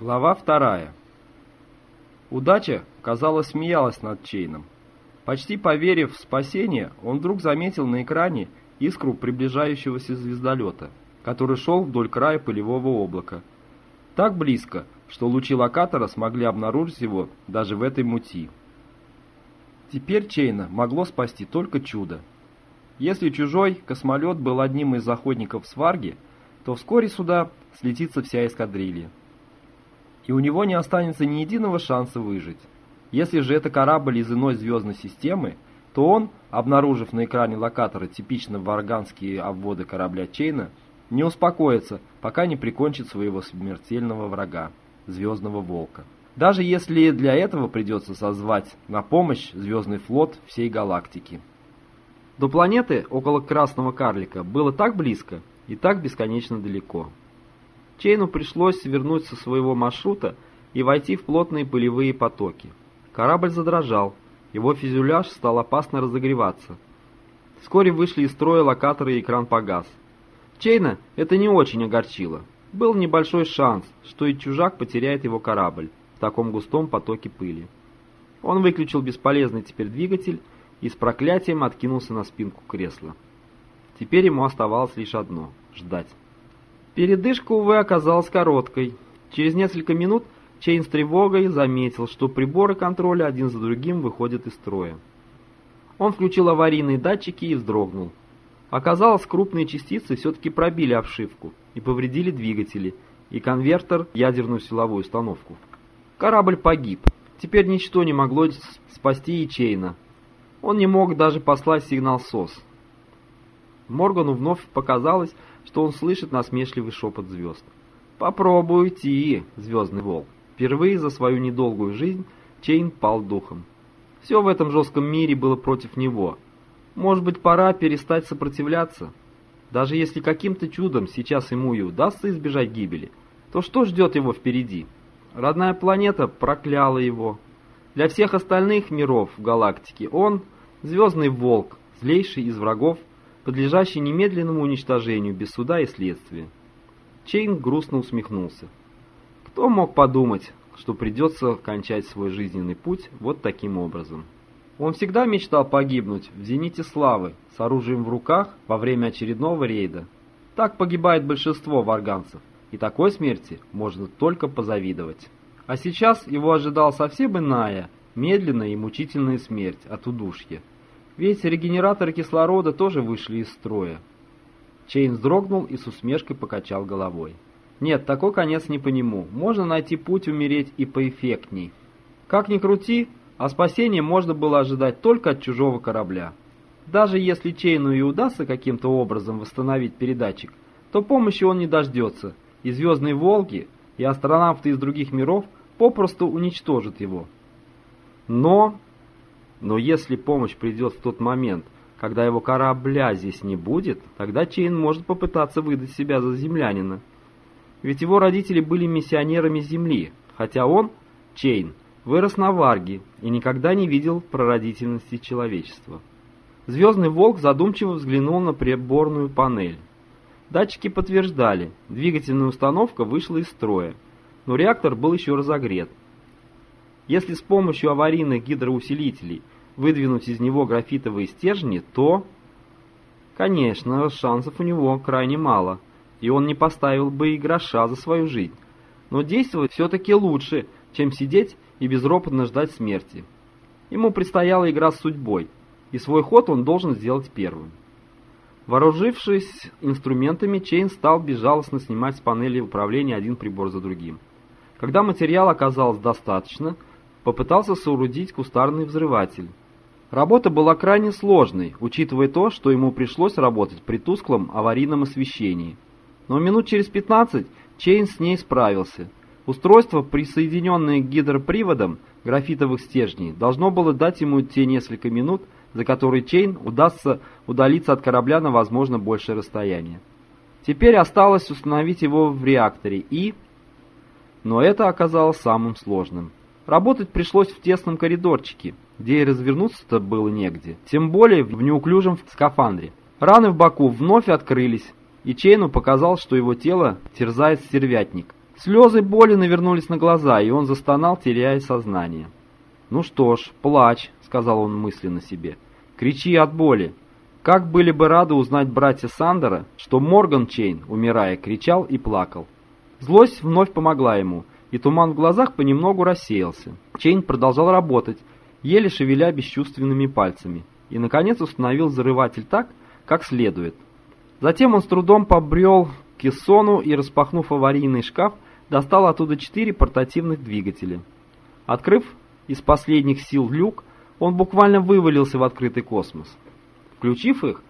Глава вторая. Удача, казалось, смеялась над Чейном. Почти поверив в спасение, он вдруг заметил на экране искру приближающегося звездолета, который шел вдоль края пылевого облака. Так близко, что лучи локатора смогли обнаружить его даже в этой мути. Теперь Чейна могло спасти только чудо. Если чужой космолет был одним из охотников Сварги, то вскоре сюда слетится вся эскадрилья и у него не останется ни единого шанса выжить. Если же это корабль из иной звездной системы, то он, обнаружив на экране локатора типично варганские обводы корабля Чейна, не успокоится, пока не прикончит своего смертельного врага, Звездного Волка. Даже если для этого придется созвать на помощь Звездный флот всей галактики. До планеты около Красного Карлика было так близко и так бесконечно далеко. Чейну пришлось свернуть со своего маршрута и войти в плотные пылевые потоки. Корабль задрожал, его фюзеляж стал опасно разогреваться. Вскоре вышли из строя локаторы и экран погас. Чейна это не очень огорчило. Был небольшой шанс, что и чужак потеряет его корабль в таком густом потоке пыли. Он выключил бесполезный теперь двигатель и с проклятием откинулся на спинку кресла. Теперь ему оставалось лишь одно — ждать. Передышка, увы, оказалась короткой. Через несколько минут Чейн с тревогой заметил, что приборы контроля один за другим выходят из строя. Он включил аварийные датчики и вздрогнул. Оказалось, крупные частицы все-таки пробили обшивку и повредили двигатели и конвертер, ядерную силовую установку. Корабль погиб. Теперь ничто не могло спасти и Чейна. Он не мог даже послать сигнал SOS. Моргану вновь показалось, что он слышит насмешливый шепот звезд. «Попробуй уйти, звездный волк!» Впервые за свою недолгую жизнь Чейн пал духом. Все в этом жестком мире было против него. Может быть, пора перестать сопротивляться? Даже если каким-то чудом сейчас ему и удастся избежать гибели, то что ждет его впереди? Родная планета прокляла его. Для всех остальных миров в галактике он — звездный волк, злейший из врагов подлежащий немедленному уничтожению без суда и следствия. Чейн грустно усмехнулся. Кто мог подумать, что придется кончать свой жизненный путь вот таким образом? Он всегда мечтал погибнуть в зените славы, с оружием в руках во время очередного рейда. Так погибает большинство варганцев, и такой смерти можно только позавидовать. А сейчас его ожидала совсем иная, медленная и мучительная смерть от удушья. Ведь регенераторы кислорода тоже вышли из строя. Чейн вздрогнул и с усмешкой покачал головой. Нет, такой конец не по нему. Можно найти путь умереть и поэффектней. Как ни крути, а спасение можно было ожидать только от чужого корабля. Даже если Чейну и удастся каким-то образом восстановить передатчик, то помощи он не дождется, и «Звездные Волки», и астронавты из других миров попросту уничтожат его. Но но если помощь придет в тот момент, когда его корабля здесь не будет, тогда Чейн может попытаться выдать себя за землянина. Ведь его родители были миссионерами Земли, хотя он, Чейн, вырос на Варге и никогда не видел прародительности человечества. Звездный волк задумчиво взглянул на приборную панель. Датчики подтверждали, двигательная установка вышла из строя, но реактор был еще разогрет. Если с помощью аварийных гидроусилителей выдвинуть из него графитовые стержни, то... Конечно, шансов у него крайне мало, и он не поставил бы и гроша за свою жизнь. Но действовать все-таки лучше, чем сидеть и безропотно ждать смерти. Ему предстояла игра с судьбой, и свой ход он должен сделать первым. Вооружившись инструментами, Чейн стал безжалостно снимать с панели управления один прибор за другим. Когда материала оказалось достаточно, попытался соорудить кустарный взрыватель. Работа была крайне сложной, учитывая то, что ему пришлось работать при тусклом аварийном освещении. Но минут через 15 Чейн с ней справился. Устройство, присоединенное к гидроприводам графитовых стержней, должно было дать ему те несколько минут, за которые Чейну удастся удалиться от корабля на возможно большее расстояние. Теперь осталось установить его в реакторе и... Но это оказалось самым сложным. Работать пришлось в тесном коридорчике, где и развернуться-то было негде, тем более в неуклюжем скафандре. Раны в боку вновь открылись, и Чейну показалось, что его тело терзает стервятник. Слезы боли навернулись на глаза, и он застонал, теряя сознание. «Ну что ж, плачь», — сказал он мысленно себе. «Кричи от боли». Как были бы рады узнать братья Сандера, что Морган Чейн, умирая, кричал и плакал. Злость вновь помогла ему, и туман в глазах понемногу рассеялся. Чейн продолжал работать, еле шевеля бесчувственными пальцами, и, наконец, установил зарыватель так, как следует. Затем он с трудом побрел к кессону и, распахнув аварийный шкаф, достал оттуда четыре портативных двигателя. Открыв из последних сил люк, он буквально вывалился в открытый космос. Включив их,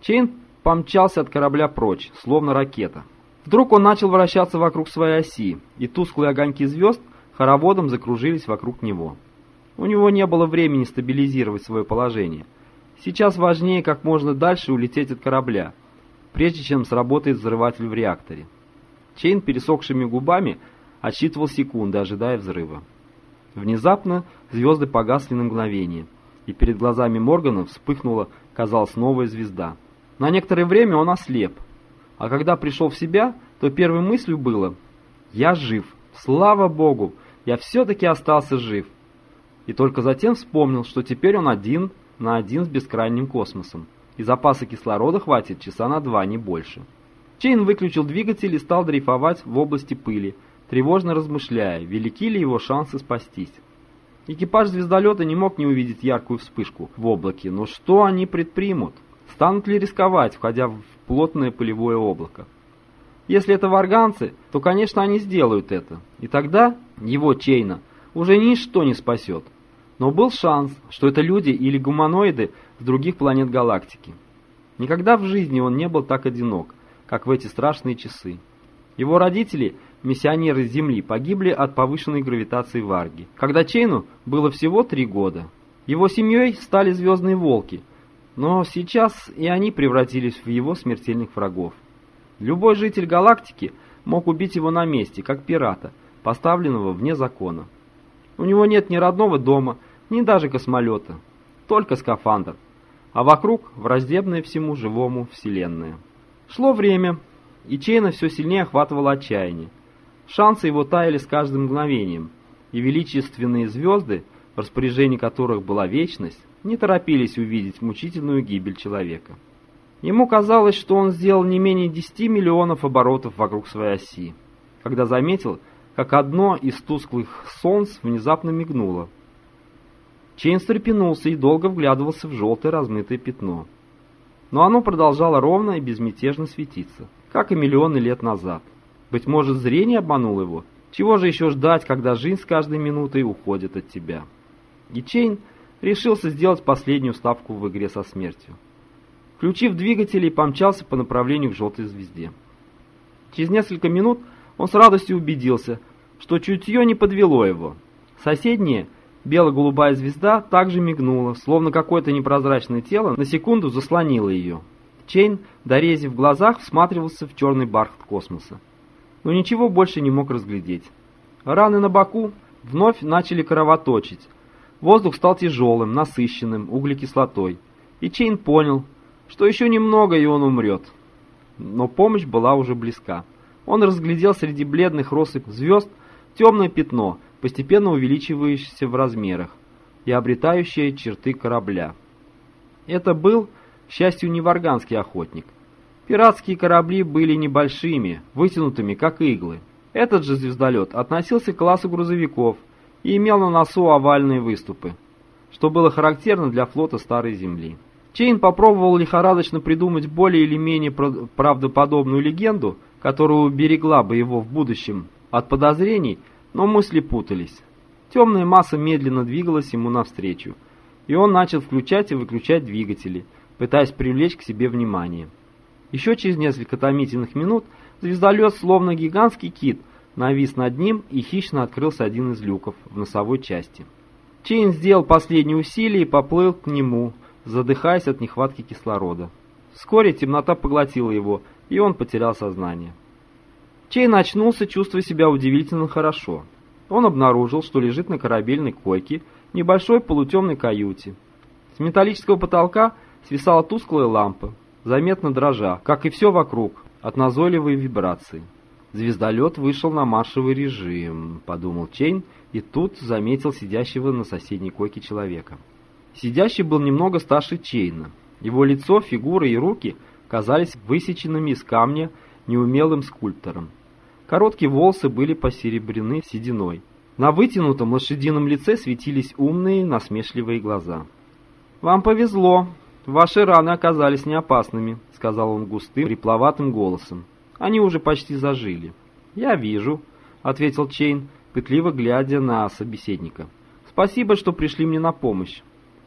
Чейн помчался от корабля прочь, словно ракета. Вдруг он начал вращаться вокруг своей оси, и тусклые огоньки звезд хороводом закружились вокруг него. У него не было времени стабилизировать свое положение. Сейчас важнее как можно дальше улететь от корабля, прежде чем сработает взрыватель в реакторе. Чейн пересохшими губами отсчитывал секунды, ожидая взрыва. Внезапно звезды погасли на мгновение, и перед глазами Моргана вспыхнула, казалось, новая звезда. На некоторое время он ослеп, а когда пришел в себя, то первой мыслью было «Я жив! Слава Богу! Я все-таки остался жив!» И только затем вспомнил, что теперь он один на один с бескрайним космосом, и запаса кислорода хватит часа на два, не больше. Чейн выключил двигатель и стал дрейфовать в области пыли, тревожно размышляя, велики ли его шансы спастись. Экипаж звездолета не мог не увидеть яркую вспышку в облаке, но что они предпримут? Станут ли рисковать, входя в плотное пылевое облако? Если это варганцы, то, конечно, они сделают это, и тогда его Чейна уже ничто не спасет. Но был шанс, что это люди или гуманоиды с других планет галактики. Никогда в жизни он не был так одинок, как в эти страшные часы. Его родители, миссионеры Земли, погибли от повышенной гравитации Варги, когда Чейну было всего три года. Его семьей стали Звездные Волки, но сейчас и они превратились в его смертельных врагов. Любой житель галактики мог убить его на месте, как пирата, поставленного вне закона. У него нет ни родного дома, ни даже космолета, только скафандр, а вокруг враждебная всему живому вселенная. Шло время, и Чейна все сильнее охватывало отчаяние. Шансы его таяли с каждым мгновением, и величественные звезды, в распоряжении которых была вечность, не торопились увидеть мучительную гибель человека. Ему казалось, что он сделал не менее 10 миллионов оборотов вокруг своей оси, когда заметил, как одно из тусклых солнц внезапно мигнуло. Чейн встрепенулся и долго вглядывался в желтое размытое пятно. Но оно продолжало ровно и безмятежно светиться, как и миллионы лет назад. Быть может, зрение обмануло его? Чего же еще ждать, когда жизнь с каждой минутой уходит от тебя? И Чейн решился сделать последнюю ставку в игре со смертью. Включив двигатели, помчался по направлению к желтой звезде. Через несколько минут он с радостью убедился, что чутье не подвело его. Соседняя, бело-голубая звезда также мигнула, словно какое-то непрозрачное тело на секунду заслонило ее. Чейн, до рези в глазах, всматривался в черный бархат космоса. Но ничего больше не мог разглядеть. Раны на боку вновь начали кровоточить, Воздух стал тяжелым, насыщенным углекислотой. И Чейн понял, что еще немного и он умрет. Но помощь была уже близка. Он разглядел среди бледной россыпи звезд темное пятно, постепенно увеличивающееся в размерах и обретающее черты корабля. Это был, к счастью, не варганский охотник. Пиратские корабли были небольшими, вытянутыми, как иглы. Этот же звездолет относился к классу грузовиков – и имел на носу овальные выступы, что было характерно для флота Старой Земли. Чейн попробовал лихорадочно придумать более или менее правдоподобную легенду, которая уберегла бы его в будущем от подозрений, но мысли путались. Темная масса медленно двигалась ему навстречу, и он начал включать и выключать двигатели, пытаясь привлечь к себе внимание. Еще через несколько томительных минут звездолет, словно гигантский кит, навис над ним и хищно открылся один из люков в носовой части. Чейн сделал последние усилия и поплыл к нему, задыхаясь от нехватки кислорода. Вскоре темнота поглотила его, и он потерял сознание. Чейн очнулся, чувствуя себя удивительно хорошо. Он обнаружил, что лежит на корабельной койке в небольшой полутемной каюте. С металлического потолка свисала тусклая лампа, заметно дрожа, как и все вокруг, от назойливой вибрации. Звездолет вышел на маршевый режим, подумал Чейн, и тут заметил сидящего на соседней койке человека. Сидящий был немного старше Чейна. Его лицо, фигура и руки казались высеченными из камня неумелым скульптором. Короткие волосы были посеребрены сединой. На вытянутом лошадином лице светились умные, насмешливые глаза. «Вам повезло. Ваши раны оказались неопасными», — сказал он густым, припловатым голосом. «Они уже почти зажили». «Я вижу», — ответил Чейн, пытливо глядя на собеседника. «Спасибо, что пришли мне на помощь».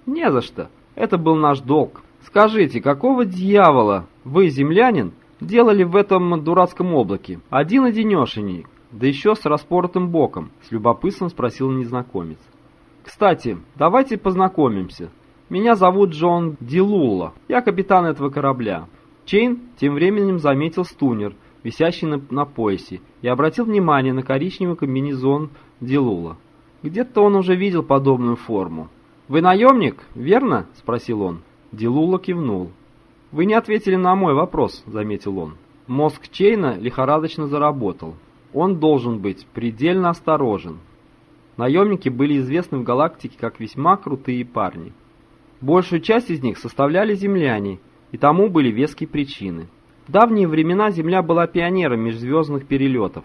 «Не за что. Это был наш долг. Скажите, какого дьявола вы, землянин, делали в этом дурацком облаке? Один-одинешенек, да еще с распоротым боком», — с любопытством спросил незнакомец. «Кстати, давайте познакомимся. Меня зовут Джон Дилула. Я капитан этого корабля». Чейн тем временем заметил стунер, висящий на, на поясе, и обратил внимание на коричневый комбинезон Дилула. Где-то он уже видел подобную форму. «Вы наемник, верно?» — спросил он. Дилула кивнул. «Вы не ответили на мой вопрос», — заметил он. Мозг Чейна лихорадочно заработал. Он должен быть предельно осторожен. Наемники были известны в галактике как весьма крутые парни. Большую часть из них составляли земляне, и тому были веские причины. В давние времена Земля была пионером межзвездных перелетов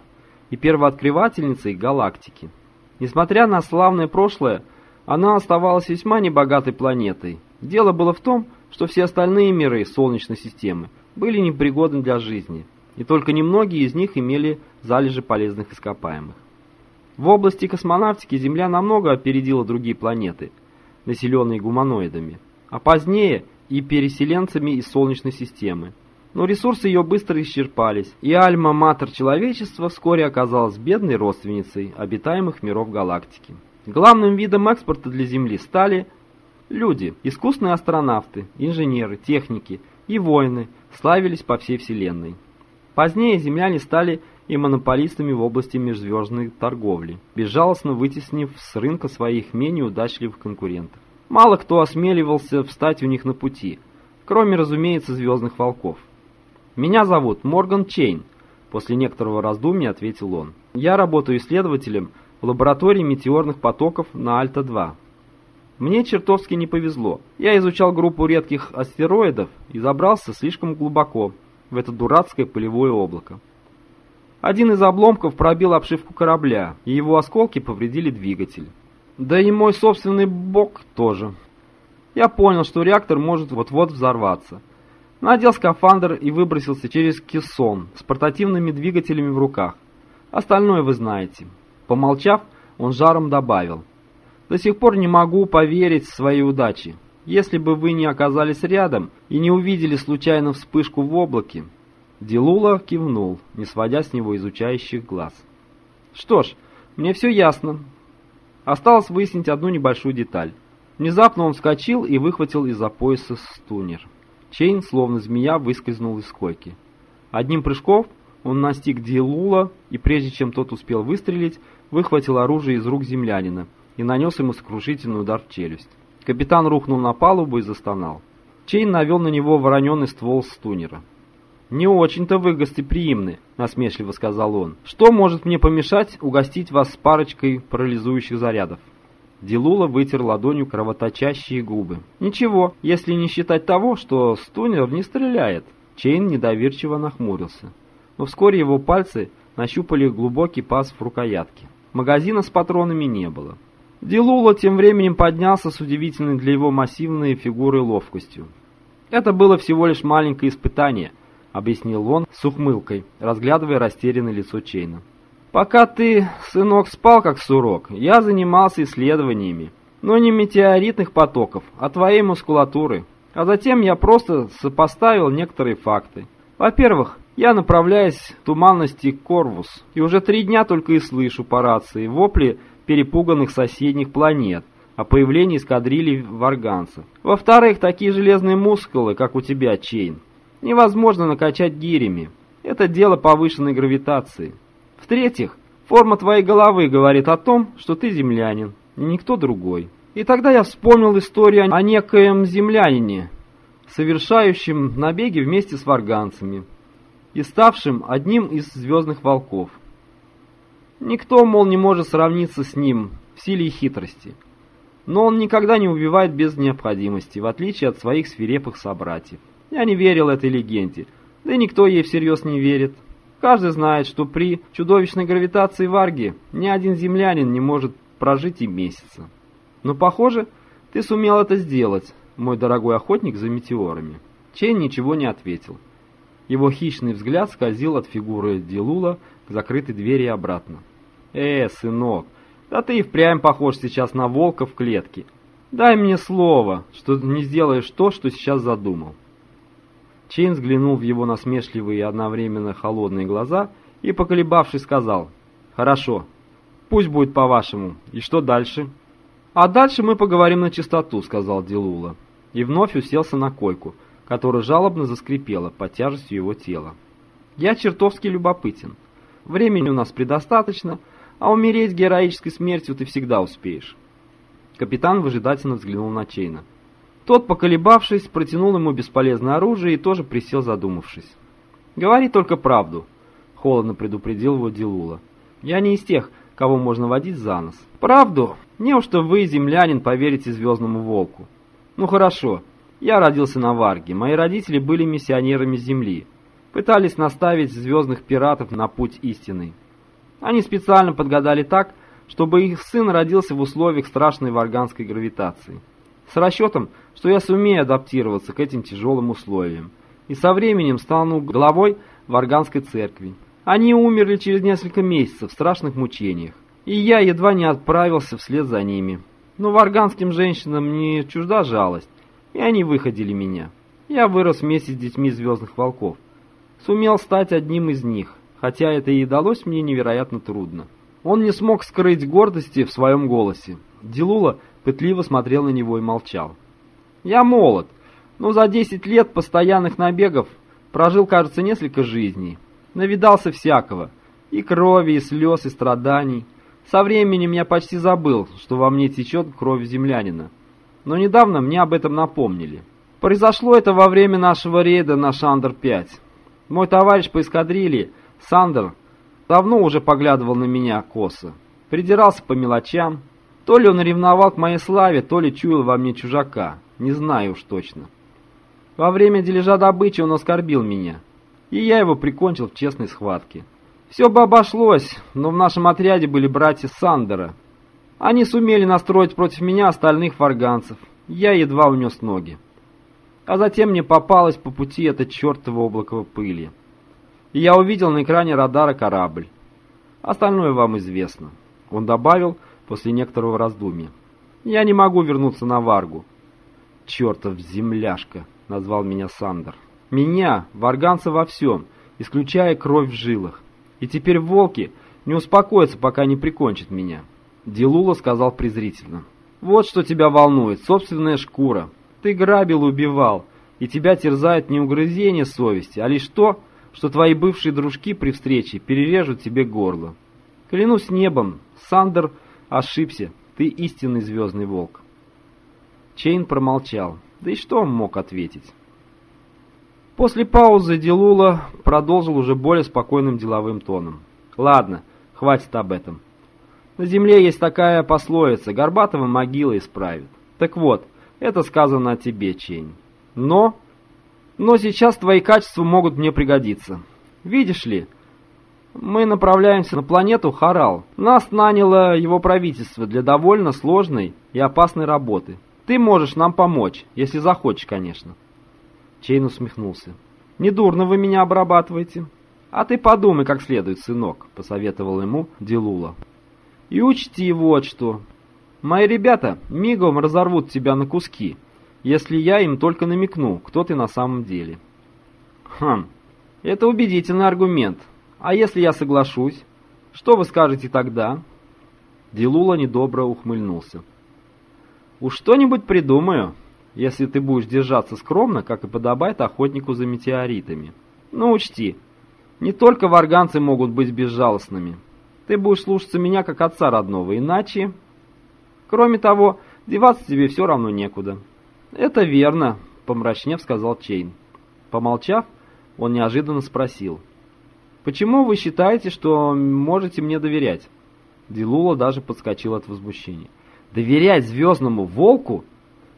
и первооткрывательницей галактики. Несмотря на славное прошлое, она оставалась весьма небогатой планетой. Дело было в том, что все остальные миры Солнечной системы были непригодны для жизни, и только немногие из них имели залежи полезных ископаемых. В области космонавтики Земля намного опередила другие планеты, населенные гуманоидами, а позднее и переселенцами из Солнечной системы. Но ресурсы ее быстро исчерпались, и альма-матер человечества вскоре оказалась бедной родственницей обитаемых миров галактики. Главным видом экспорта для Земли стали люди, искусные астронавты, инженеры, техники и воины славились по всей Вселенной. Позднее земляне стали и монополистами в области межзвездной торговли, безжалостно вытеснив с рынка своих менее удачливых конкурентов. Мало кто осмеливался встать у них на пути, кроме, разумеется, звездных волков. «Меня зовут Морган Чейн», — после некоторого раздумья ответил он. «Я работаю исследователем в лаборатории метеорных потоков на Альта-2. Мне чертовски не повезло. Я изучал группу редких астероидов и забрался слишком глубоко в это дурацкое пылевое облако. Один из обломков пробил обшивку корабля, и его осколки повредили двигатель. Да и мой собственный бок тоже. Я понял, что реактор может вот-вот взорваться. Надел скафандр и выбросился через кессон с портативными двигателями в руках. Остальное вы знаете. Помолчав, он жаром добавил. «До сих пор не могу поверить в свои удачи. Если бы вы не оказались рядом и не увидели случайно вспышку в облаке...» Дилула кивнул, не сводя с него изучающих глаз. «Что ж, мне все ясно. Осталось выяснить одну небольшую деталь. Внезапно он вскочил и выхватил из-за пояса стунер. Чейн, словно змея, выскользнул из койки. Одним прыжком он настиг Дилулло, и прежде чем тот успел выстрелить, выхватил оружие из рук землянина и нанес ему сокрушительный удар в челюсть. Капитан рухнул на палубу и застонал. Чейн навел на него вороненный ствол стунера. «Не очень-то вы гостеприимны», — насмешливо сказал он. «Что может мне помешать угостить вас парочкой парализующих зарядов?» Дилулло вытер ладонью кровоточащие губы. «Ничего, если не считать того, что стунер не стреляет». Чейн недоверчиво нахмурился но вскоре его пальцы нащупали глубокий паз в рукоятке. Магазина с патронами не было. Дилулло тем временем поднялся с удивительной для его массивной фигуры ловкостью. «Это было всего лишь маленькое испытание», — объяснил он с ухмылкой, разглядывая растерянное лицо Чейна. «Пока ты, сынок, спал как сурок, я занимался исследованиями, но не метеоритных потоков, а твоей мускулатуры. А затем я просто сопоставил некоторые факты. Во-первых, я направляюсь в туманности Корвус, и уже три дня только и слышу по рации вопли перепуганных соседних планет о появлении эскадрильи варганцев. Во-вторых, такие железные мускулы, как у тебя, Чейн, невозможно накачать гирями. Это дело повышенной гравитации. В-третьих, форма твоей головы говорит о том, что ты землянин, и никто другой. И тогда я вспомнил историю о некоем землянине, совершающем набеги вместе с варганцами. и ставшим одним из звездных волков. Никто, мол, не может сравниться с ним в силе и хитрости. Но он никогда не убивает без необходимости, в отличие от своих свирепых собратьев. Я не верил этой легенде, да и никто ей всерьез не верит. Каждый знает, что при чудовищной гравитации Варны ни один землянин не может прожить и месяца. Но, похоже, ты сумел это сделать, мой дорогой охотник за метеорами. Чейн ничего не ответил. Его хищный взгляд скользил от фигуры Дилулло к закрытой двери и обратно. «Э, сынок, да ты и впрямь похож сейчас на волка в клетке. Дай мне слово, что не сделаешь то, что сейчас задумал». Чейн взглянул в его насмешливые и одновременно холодные глаза и, поколебавшись, сказал, «Хорошо, пусть будет по-вашему. И что дальше?» «А дальше мы поговорим на чистоту», — сказал Дилула. И вновь уселся на койку, которая жалобно заскрипела под тяжестью его тела. «Я чертовски любопытен. Времени у нас предостаточно, а умереть героической смертью ты всегда успеешь». Капитан выжидательно взглянул на Чейна. Тот, поколебавшись, протянул ему бесполезное оружие и тоже присел, задумавшись. «Говори только правду», — холодно предупредил его Дилула. «Я не из тех, кого можно водить за нос». «Правду? Неужто вы, землянин, поверите Звездному Волку?» «Ну хорошо. Я родился на Варге. Мои родители были миссионерами Земли. Пытались наставить звездных пиратов на путь истины. Они специально подгадали так, чтобы их сын родился в условиях страшной варганской гравитации с расчетом, что я сумею адаптироваться к этим тяжелым условиям и со временем стану главой Варганской церкви. Они умерли через несколько месяцев в страшных мучениях, и я едва не отправился вслед за ними. Но варганским женщинам не чужда жалость, и они выходили меня. Я вырос вместе с детьми Звездных Волков. Сумел стать одним из них, хотя это и далось мне невероятно трудно. Он не смог скрыть гордости в своем голосе. Дилула пытливо смотрел на него и молчал. «Я молод, но за десять лет постоянных набегов прожил, кажется, несколько жизней. Навидался всякого. И крови, и слез, и страданий. Со временем я почти забыл, что во мне течет кровь землянина. Но недавно мне об этом напомнили. Произошло это во время нашего рейда на Шандер-5. Мой товарищ по эскадрилье, Сандер, давно уже поглядывал на меня косо. Придирался по мелочам, то ли он ревновал к моей славе, то ли чуял во мне чужака. Не знаю уж точно. Во время дележа добычи он оскорбил меня, и я его прикончил в честной схватке. Все бы обошлось, но в нашем отряде были братья Сандера. Они сумели настроить против меня остальных фарганцев. Я едва унес ноги. А затем мне попалось по пути это чертово облако пыли. И я увидел на экране радара корабль. Остальное вам известно. Он добавил, после некоторого раздумья. «Я не могу вернуться на Варгу». «Чертов земляшка!» — назвал меня Сандер. «Меня, варганца во всем, исключая кровь в жилах. И теперь волки не успокоятся, пока не прикончат меня». Дилулло сказал презрительно. «Вот что тебя волнует, собственная шкура. Ты грабил и убивал, и тебя терзает не угрызение совести, а лишь то, что твои бывшие дружки при встрече перережут тебе горло. Клянусь небом, Сандер ошибся, ты истинный звездный волк. Чейн промолчал, да и что он мог ответить? После паузы Дилула продолжил уже более спокойным деловым тоном. «Ладно, хватит об этом. На земле есть такая пословица, Горбатова могила исправит. Так вот, это сказано о тебе, Чейн. Но... Но сейчас твои качества могут мне пригодиться. Видишь ли, мы направляемся на планету Харал. Нас наняло его правительство для довольно сложной и опасной работы. Ты можешь нам помочь, если захочешь, конечно. Чейн усмехнулся. «Недурно вы меня обрабатываете». «А ты подумай как следует, сынок», — посоветовал ему Дилула. «И учти вот что. Мои ребята мигом разорвут тебя на куски, если я им только намекну, кто ты на самом деле». «Хм, это убедительный аргумент», а если я соглашусь, что вы скажете тогда?» Дилула недобро ухмыльнулся. «Уж что-нибудь придумаю, если ты будешь держаться скромно, как и подобает охотнику за метеоритами. Но учти, не только варганцы могут быть безжалостными. Ты будешь слушаться меня как отца родного, иначе... Кроме того, деваться тебе все равно некуда». «Это верно», — помрачнев сказал Чейн. Помолчав, он неожиданно спросил. «Почему вы считаете, что можете мне доверять?» Дилула даже подскочил от возмущения. «Доверять звездному волку?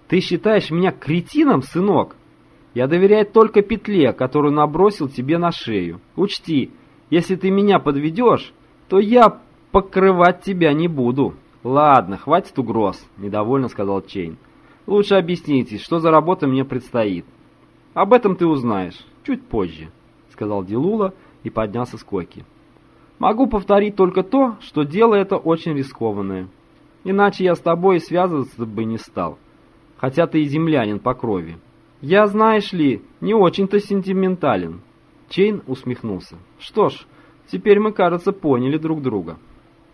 Ты считаешь меня кретином, сынок? Я доверяю только петле, которую набросил тебе на шею. Учти, если ты меня подведешь, то я покрывать тебя не буду». «Ладно, хватит угроз», — недовольно сказал Чейн. «Лучше объясните, что за работа мне предстоит». «Об этом ты узнаешь чуть позже», — сказал Дилула и поднялся с койки. «Могу повторить только то, что дело это очень рискованное. Иначе я с тобой связываться бы не стал, хотя ты и землянин по крови. Я, знаешь ли, не очень-то сентиментален». Чейн усмехнулся. «Что ж, теперь мы, кажется, поняли друг друга».